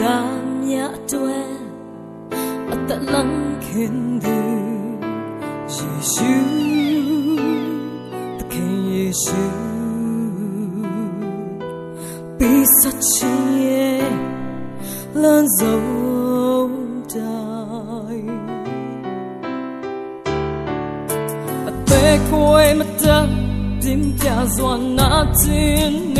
cảm nhã tuệ ở tận lắng khiến đi Giêsu tất cả Giêsu bị sát chi lớn dấu đời ở tê quê mất tâm tim cha nát tin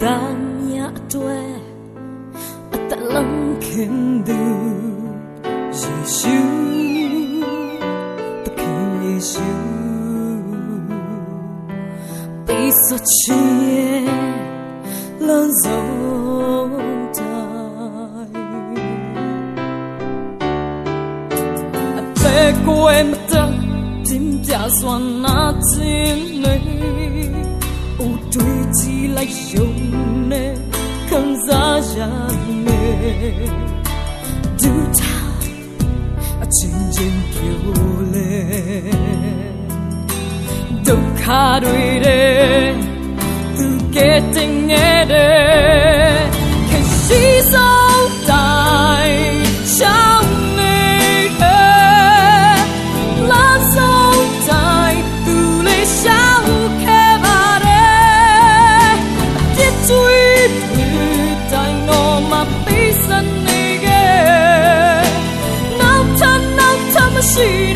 banyak tue tak langkin du Yesu tekan Yesu bisa cie lan zontai Ate ko em ta tim tia swan na tin nei tuổi chỉ lại sống nè khăng giá giặc nè dù ta à trên trên kiều đâu khá đôi đê từ kết tình nghe see.